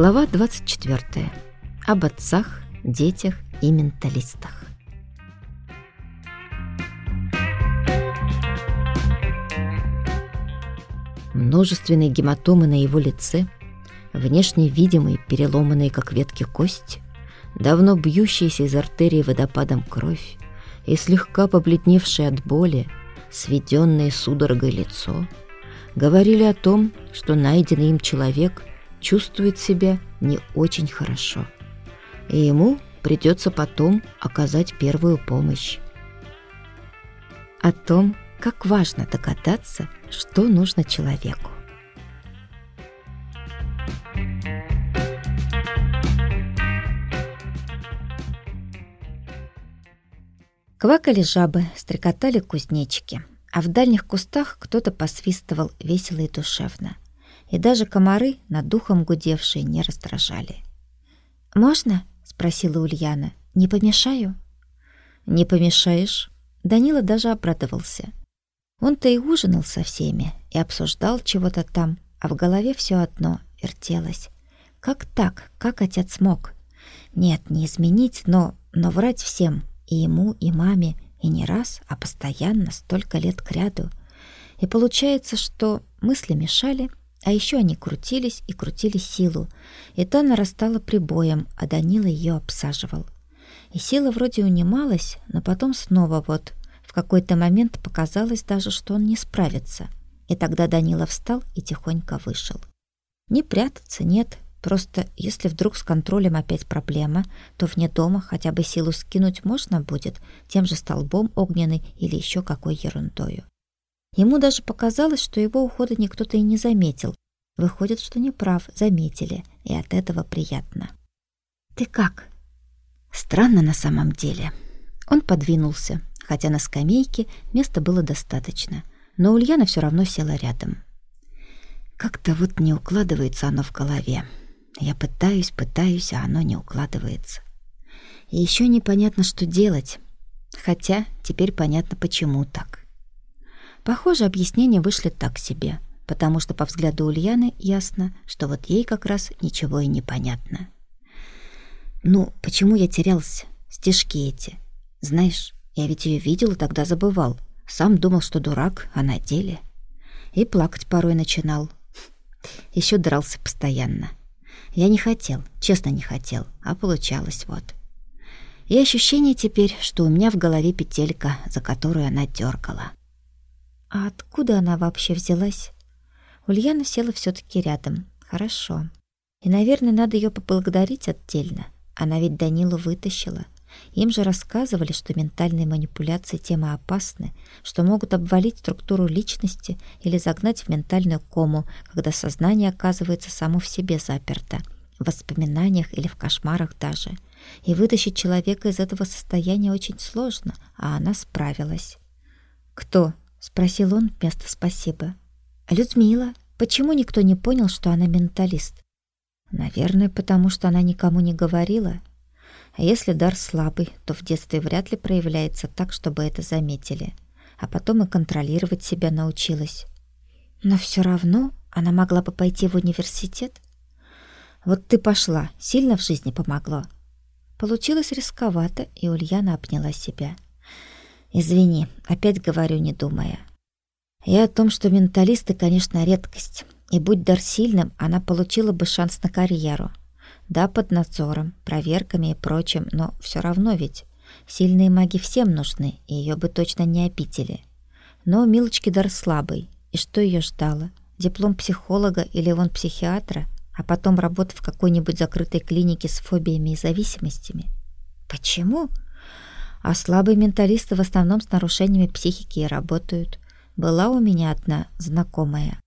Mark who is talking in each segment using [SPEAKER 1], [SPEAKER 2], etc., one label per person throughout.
[SPEAKER 1] Глава 24. Об отцах, детях и менталистах. Множественные гематомы на его лице, внешне видимые, переломанные, как ветки кости, давно бьющиеся из артерии водопадом кровь и слегка побледневшее от боли, сведенное судорогой лицо, говорили о том, что найденный им человек чувствует себя не очень хорошо, и ему придется потом оказать первую помощь. О том, как важно догадаться, что нужно человеку. Квакали жабы, стрекотали кузнечики, а в дальних кустах кто-то посвистывал весело и душевно. И даже комары, над духом гудевшие, не раздражали. «Можно?» — спросила Ульяна. «Не помешаю?» «Не помешаешь?» Данила даже обрадовался. Он-то и ужинал со всеми, и обсуждал чего-то там, а в голове все одно вертелось. Как так? Как отец мог? Нет, не изменить, но, но врать всем, и ему, и маме, и не раз, а постоянно, столько лет кряду. И получается, что мысли мешали, а еще они крутились и крутили силу, и та нарастала прибоем, а Данила ее обсаживал. И сила вроде унималась, но потом снова вот в какой-то момент показалось даже, что он не справится. И тогда Данила встал и тихонько вышел. Не прятаться, нет, Просто если вдруг с контролем опять проблема, то вне дома хотя бы силу скинуть можно будет тем же столбом огненный или еще какой ерундою. Ему даже показалось, что его ухода никто-то и не заметил. Выходит, что неправ, заметили, и от этого приятно. «Ты как?» Странно на самом деле. Он подвинулся, хотя на скамейке места было достаточно, но Ульяна все равно села рядом. Как-то вот не укладывается оно в голове. Я пытаюсь, пытаюсь, а оно не укладывается. И еще непонятно, что делать. Хотя теперь понятно, почему так. Похоже, объяснения вышли так себе, потому что по взгляду Ульяны ясно, что вот ей как раз ничего и не понятно. Ну, почему я терялся? Стишки эти. Знаешь, я ведь ее видел и тогда забывал. Сам думал, что дурак, а на деле... И плакать порой начинал. Еще дрался постоянно. Я не хотел, честно не хотел, а получалось вот. И ощущение теперь, что у меня в голове петелька, за которую она дергала. А откуда она вообще взялась? Ульяна села все таки рядом. Хорошо. И, наверное, надо ее поблагодарить отдельно. Она ведь Данилу вытащила. Им же рассказывали, что ментальные манипуляции тема опасны, что могут обвалить структуру личности или загнать в ментальную кому, когда сознание оказывается само в себе заперто, в воспоминаниях или в кошмарах даже. И вытащить человека из этого состояния очень сложно, а она справилась. «Кто?» — спросил он вместо «спасибо». «Людмила. Почему никто не понял, что она менталист?» «Наверное, потому что она никому не говорила», а если дар слабый, то в детстве вряд ли проявляется так, чтобы это заметили. А потом и контролировать себя научилась. Но все равно она могла бы пойти в университет. Вот ты пошла, сильно в жизни помогло. Получилось рисковато, и Ульяна обняла себя. Извини, опять говорю, не думая. Я о том, что менталисты, конечно, редкость. И будь дар сильным, она получила бы шанс на карьеру. Да, под надзором, проверками и прочим, но все равно ведь сильные маги всем нужны, и ее бы точно не обидели. Но Милочки дар слабый, и что ее ждало? Диплом психолога или вон психиатра, а потом работа в какой-нибудь закрытой клинике с фобиями и зависимостями? Почему? А слабые менталисты в основном с нарушениями психики и работают. Была у меня одна знакомая.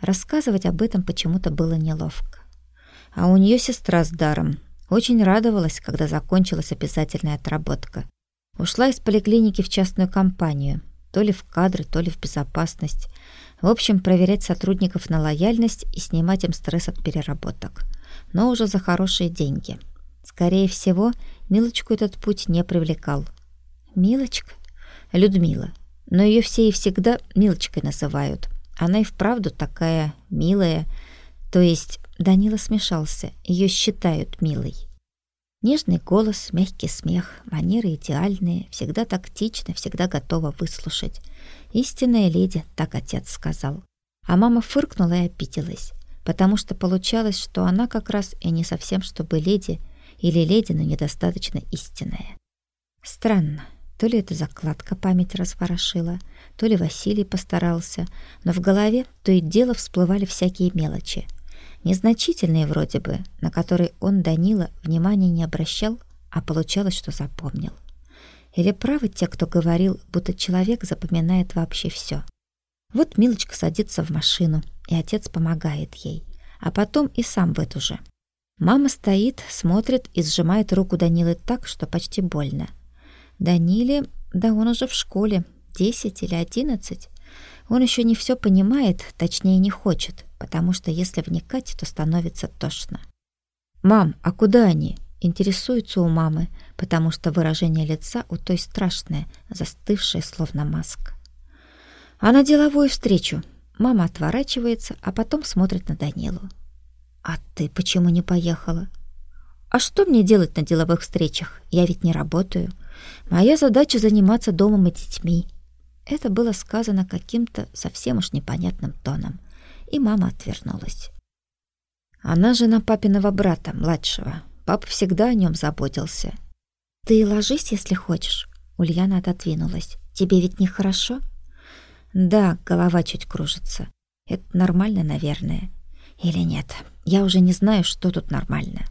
[SPEAKER 1] Рассказывать об этом почему-то было неловко. А у нее сестра с даром. Очень радовалась, когда закончилась обязательная отработка. Ушла из поликлиники в частную компанию, то ли в кадры, то ли в безопасность. В общем, проверять сотрудников на лояльность и снимать им стресс от переработок. Но уже за хорошие деньги. Скорее всего, Милочку этот путь не привлекал. Милочка? Людмила. Но ее все и всегда Милочкой называют. Она и вправду такая милая. То есть Данила смешался, ее считают милой. Нежный голос, мягкий смех, манеры идеальные, всегда тактично, всегда готова выслушать. Истинная леди, так отец сказал. А мама фыркнула и обиделась, потому что получалось, что она как раз и не совсем чтобы леди, или леди, но недостаточно истинная. Странно, то ли эта закладка память разворошила, то ли Василий постарался, но в голове то и дело всплывали всякие мелочи — Незначительные вроде бы, на которые он, Данила, внимания не обращал, а получалось, что запомнил. Или правы те, кто говорил, будто человек запоминает вообще все. Вот Милочка садится в машину, и отец помогает ей, а потом и сам в эту же. Мама стоит, смотрит и сжимает руку Данилы так, что почти больно. Даниле, да он уже в школе, десять или одиннадцать. Он еще не все понимает, точнее не хочет, потому что если вникать, то становится тошно. «Мам, а куда они?» Интересуется у мамы, потому что выражение лица у той страшное, застывшее, словно маска. А на деловую встречу мама отворачивается, а потом смотрит на Данилу. «А ты почему не поехала?» «А что мне делать на деловых встречах? Я ведь не работаю. Моя задача — заниматься домом и детьми». Это было сказано каким-то совсем уж непонятным тоном и мама отвернулась. Она жена папиного брата, младшего. Папа всегда о нем заботился. «Ты ложись, если хочешь». Ульяна отодвинулась. «Тебе ведь нехорошо?» «Да, голова чуть кружится. Это нормально, наверное. Или нет? Я уже не знаю, что тут нормально».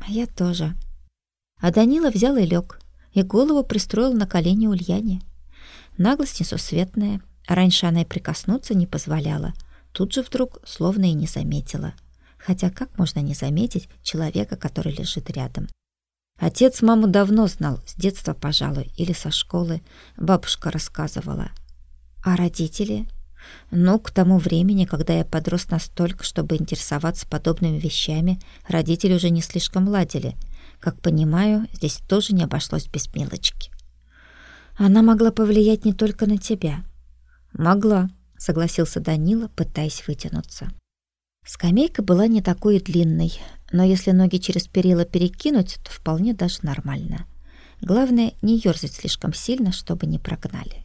[SPEAKER 1] «А я тоже». А Данила взял и лег, и голову пристроил на колени Ульяне. Наглость несусветная. Раньше она и прикоснуться не позволяла — тут же вдруг словно и не заметила. Хотя как можно не заметить человека, который лежит рядом? Отец маму давно знал, с детства, пожалуй, или со школы. Бабушка рассказывала. А родители? Ну, к тому времени, когда я подрос настолько, чтобы интересоваться подобными вещами, родители уже не слишком ладили. Как понимаю, здесь тоже не обошлось без милочки. Она могла повлиять не только на тебя. Могла, согласился Данила, пытаясь вытянуться. Скамейка была не такой длинной, но если ноги через перила перекинуть, то вполне даже нормально. Главное, не ёрзать слишком сильно, чтобы не прогнали.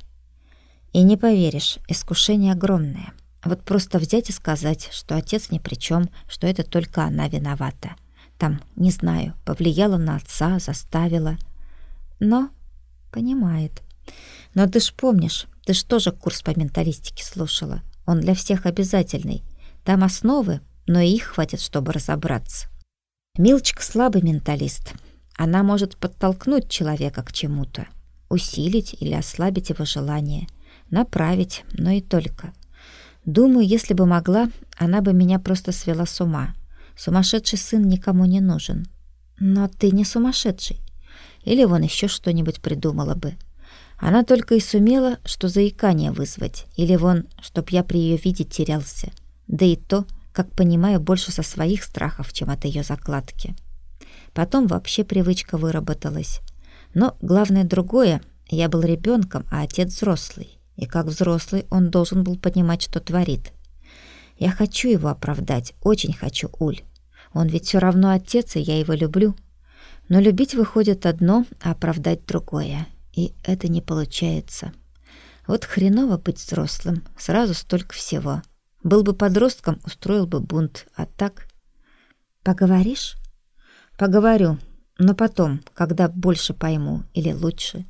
[SPEAKER 1] И не поверишь, искушение огромное. Вот просто взять и сказать, что отец ни при чем, что это только она виновата. Там, не знаю, повлияла на отца, заставила. Но понимает. Но ты ж помнишь, ты ж тоже курс по менталистике слушала. Он для всех обязательный. Там основы, но и их хватит, чтобы разобраться. Милочка слабый менталист. Она может подтолкнуть человека к чему-то, усилить или ослабить его желание, направить, но и только. Думаю, если бы могла, она бы меня просто свела с ума. Сумасшедший сын никому не нужен. Но ты не сумасшедший. Или вон еще что-нибудь придумала бы. Она только и сумела, что заикание вызвать, или вон, чтоб я при ее виде терялся. Да и то, как понимаю, больше со своих страхов, чем от ее закладки. Потом вообще привычка выработалась. Но главное другое, я был ребенком, а отец взрослый. И как взрослый он должен был понимать, что творит. Я хочу его оправдать, очень хочу, Уль. Он ведь все равно отец, и я его люблю. Но любить выходит одно, а оправдать другое. И это не получается. Вот хреново быть взрослым, сразу столько всего. Был бы подростком, устроил бы бунт, а так... Поговоришь? Поговорю, но потом, когда больше пойму, или лучше,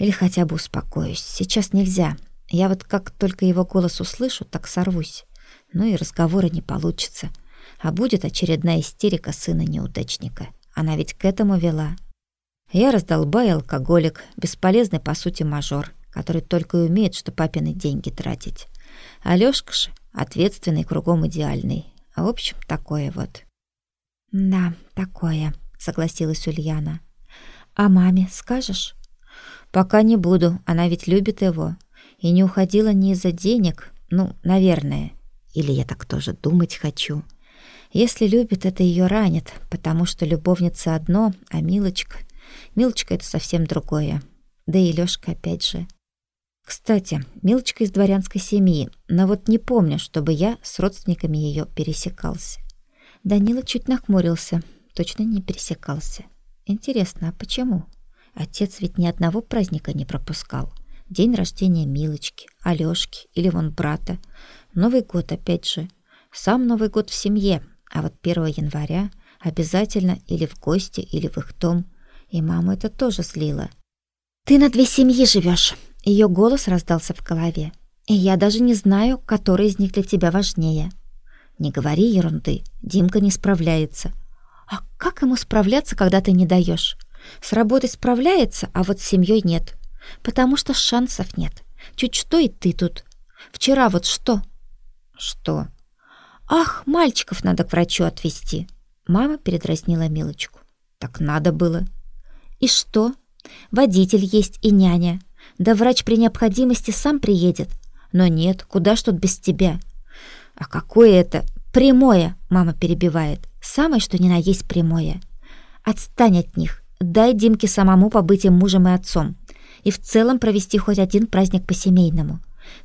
[SPEAKER 1] или хотя бы успокоюсь. Сейчас нельзя. Я вот как только его голос услышу, так сорвусь. Ну и разговора не получится. А будет очередная истерика сына неудачника. Она ведь к этому вела. Я раздолбай алкоголик, бесполезный по сути мажор, который только и умеет, что папины деньги тратить. А Лёшка же ответственный, кругом идеальный. В общем, такое вот. «Да, такое», — согласилась Ульяна. «А маме скажешь?» «Пока не буду, она ведь любит его. И не уходила не из-за денег, ну, наверное. Или я так тоже думать хочу. Если любит, это ее ранит, потому что любовница одно, а Милочка Милочка — это совсем другое. Да и Лёшка опять же. Кстати, Милочка из дворянской семьи, но вот не помню, чтобы я с родственниками её пересекался. Данила чуть нахмурился, точно не пересекался. Интересно, а почему? Отец ведь ни одного праздника не пропускал. День рождения Милочки, Алёшки или вон брата. Новый год опять же. Сам Новый год в семье, а вот 1 января обязательно или в гости, или в их дом. И маму это тоже злило. «Ты на две семьи живешь. Ее голос раздался в голове. «И я даже не знаю, который из них для тебя важнее». «Не говори ерунды. Димка не справляется». «А как ему справляться, когда ты не даешь? С работой справляется, а вот с семьей нет. Потому что шансов нет. Чуть что и ты тут. Вчера вот что?» «Что?» «Ах, мальчиков надо к врачу отвезти». Мама передразнила Милочку. «Так надо было». «И что? Водитель есть и няня. Да врач при необходимости сам приедет. Но нет, куда ж тут без тебя? А какое это прямое, мама перебивает. Самое что ни на есть прямое. Отстань от них. Дай Димке самому побыть им мужем и отцом. И в целом провести хоть один праздник по-семейному.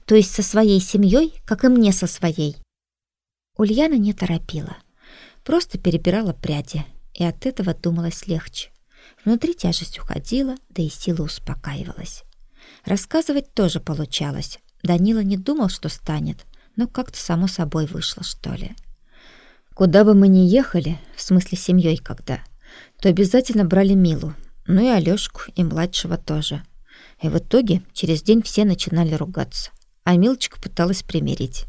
[SPEAKER 1] То есть со своей семьей, как и мне со своей. Ульяна не торопила. Просто перебирала пряди. И от этого думалось легче. Внутри тяжесть уходила, да и сила успокаивалась. Рассказывать тоже получалось. Данила не думал, что станет, но как-то само собой вышло, что ли. Куда бы мы ни ехали, в смысле семьей когда, то обязательно брали Милу, ну и Алёшку, и младшего тоже. И в итоге через день все начинали ругаться, а Милочка пыталась примирить.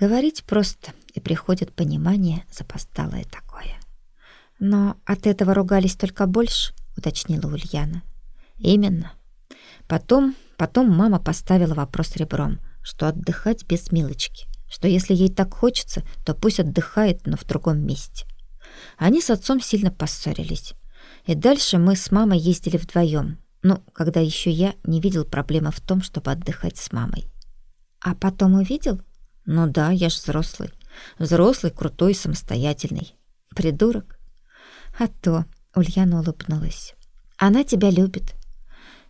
[SPEAKER 1] Говорить просто, и приходит понимание запосталое такое. Но от этого ругались только больше, уточнила Ульяна. Именно. Потом, потом мама поставила вопрос ребром, что отдыхать без Милочки, что если ей так хочется, то пусть отдыхает, но в другом месте. Они с отцом сильно поссорились. И дальше мы с мамой ездили вдвоем. Ну, когда еще я не видел проблемы в том, чтобы отдыхать с мамой. А потом увидел? Ну да, я ж взрослый. Взрослый, крутой, самостоятельный. Придурок. А то, Ульяна улыбнулась. Она тебя любит.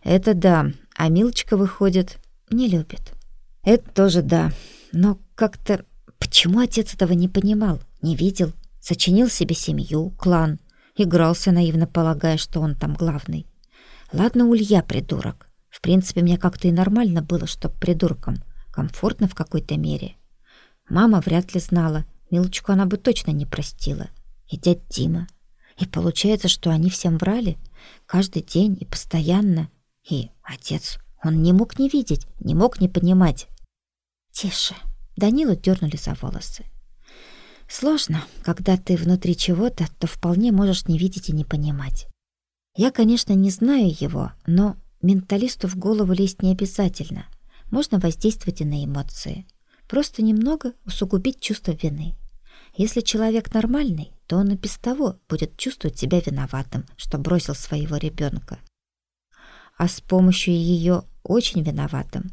[SPEAKER 1] Это да, а Милочка, выходит, не любит. Это тоже да, но как-то... Почему отец этого не понимал, не видел? Сочинил себе семью, клан, игрался наивно, полагая, что он там главный. Ладно, Улья придурок. В принципе, мне как-то и нормально было, чтоб придурком. Комфортно в какой-то мере. Мама вряд ли знала. Милочку она бы точно не простила. И дядь Дима. И получается, что они всем врали. Каждый день и постоянно. И отец, он не мог не видеть, не мог не понимать. Тише. Данилу дернули за волосы. Сложно, когда ты внутри чего-то, то вполне можешь не видеть и не понимать. Я, конечно, не знаю его, но менталисту в голову лезть не обязательно. Можно воздействовать и на эмоции. Просто немного усугубить чувство вины. Если человек нормальный, то он и без того будет чувствовать себя виноватым, что бросил своего ребенка а с помощью ее очень виноватым.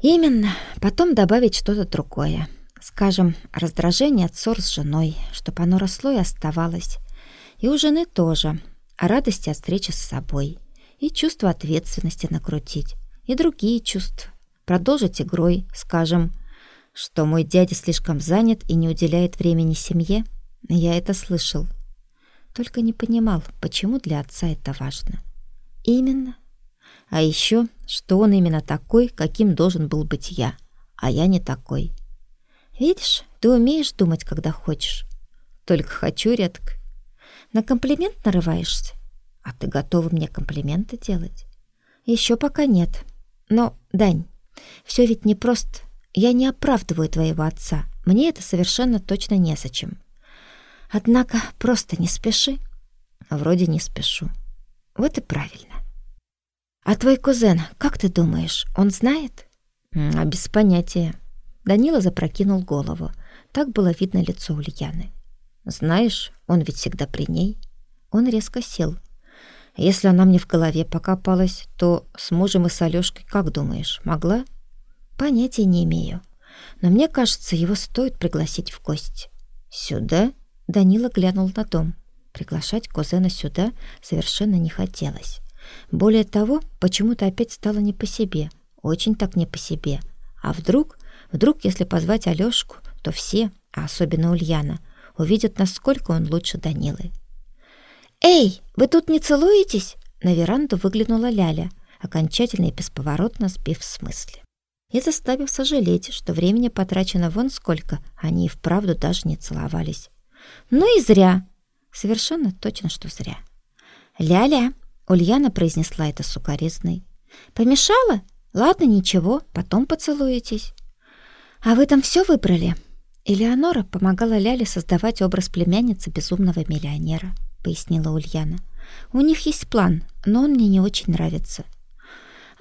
[SPEAKER 1] Именно, потом добавить что-то другое. Скажем, раздражение от ссор с женой, чтобы оно росло и оставалось. И у жены тоже. А радости от встречи с собой. И чувство ответственности накрутить. И другие чувства. Продолжить игрой, скажем, что мой дядя слишком занят и не уделяет времени семье. Я это слышал. Только не понимал, почему для отца это важно. Именно а еще, что он именно такой, каким должен был быть я, а я не такой. Видишь, ты умеешь думать, когда хочешь. Только хочу редко. На комплимент нарываешься? А ты готова мне комплименты делать? Еще пока нет. Но, Дань, все ведь не просто. Я не оправдываю твоего отца. Мне это совершенно точно незачем. Однако просто не спеши. Вроде не спешу. Вот и правильно. «А твой кузен, как ты думаешь, он знает?» «А без понятия». Данила запрокинул голову. Так было видно лицо Ульяны. «Знаешь, он ведь всегда при ней». Он резко сел. «Если она мне в голове покопалась, то с мужем и с Алёшкой, как думаешь, могла?» «Понятия не имею. Но мне кажется, его стоит пригласить в гости». «Сюда?» Данила глянул на дом. Приглашать кузена сюда совершенно не хотелось. Более того, почему-то опять стало не по себе, очень так не по себе. А вдруг, вдруг, если позвать Алёшку, то все, а особенно Ульяна, увидят, насколько он лучше Данилы. «Эй, вы тут не целуетесь?» На веранду выглянула Ляля, окончательно и бесповоротно сбив с мысли. И заставив сожалеть, что времени потрачено вон сколько, они и вправду даже не целовались. «Ну и зря!» Совершенно точно, что зря. «Ля-ля!» — Ульяна произнесла это сукоризной. «Помешала? Ладно, ничего, потом поцелуетесь». «А вы там все выбрали?» Элеонора помогала Ляле создавать образ племянницы безумного миллионера, пояснила Ульяна. У них есть план, но он мне не очень нравится.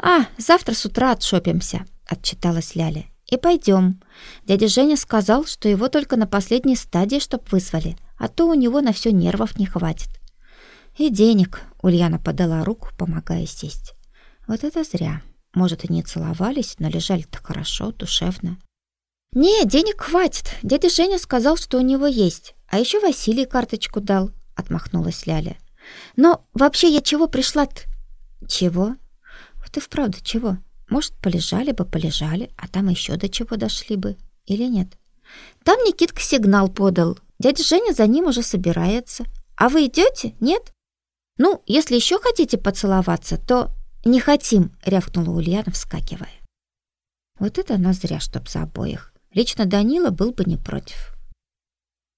[SPEAKER 1] А, завтра с утра отшопимся, отчиталась Ляля. И пойдем. Дядя Женя сказал, что его только на последней стадии чтоб вызвали, а то у него на все нервов не хватит. И денег, Ульяна подала руку, помогая сесть. Вот это зря. Может, и не целовались, но лежали-то хорошо, душевно. «Не, денег хватит. Дядя Женя сказал, что у него есть. А еще Василий карточку дал», — отмахнулась Ляля. «Но вообще я чего пришла-то?» «Чего? И вправду чего? Может, полежали бы, полежали, а там еще до чего дошли бы. Или нет?» «Там Никитка сигнал подал. Дядя Женя за ним уже собирается. А вы идете? Нет?» «Ну, если еще хотите поцеловаться, то...» «Не хотим», — рявкнула Ульяна, вскакивая. Вот это она зря, чтоб за обоих. Лично Данила был бы не против.